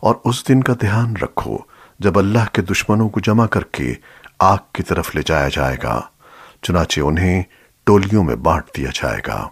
اور اس دن کا دھیان رکھو جب اللہ کے دشمنوں کو جمع کر کے آگ کی طرف لے جایا جائے گا، چنانچہ انہیں ٹولیوں میں بانٹ دیا جائے گا۔